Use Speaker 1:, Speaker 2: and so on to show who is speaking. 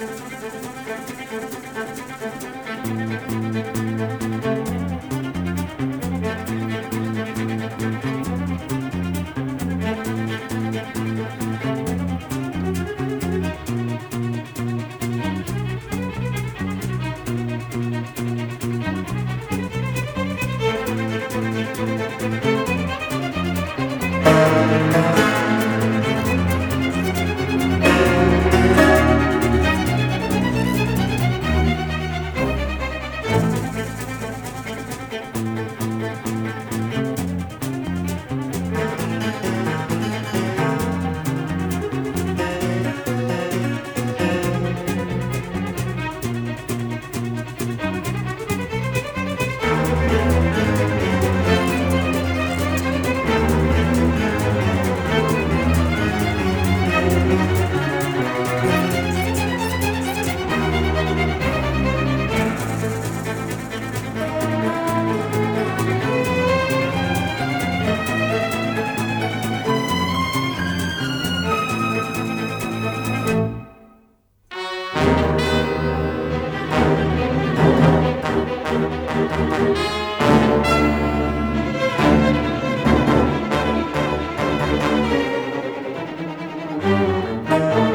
Speaker 1: Thank you. Música